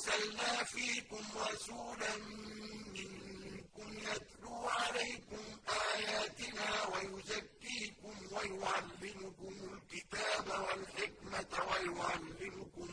أَرْسَلْنَا فِيكُمْ رَسُولًا مِّنكُمْ يَتْلُو عَلَيْكُمْ آيَاتِنَا وَيُزَكِّيكُمْ وَيُعَلِّمُكُمُ الْكِتَابَ وَالْحِكْمَةَ وَيُعَلِّمُكُم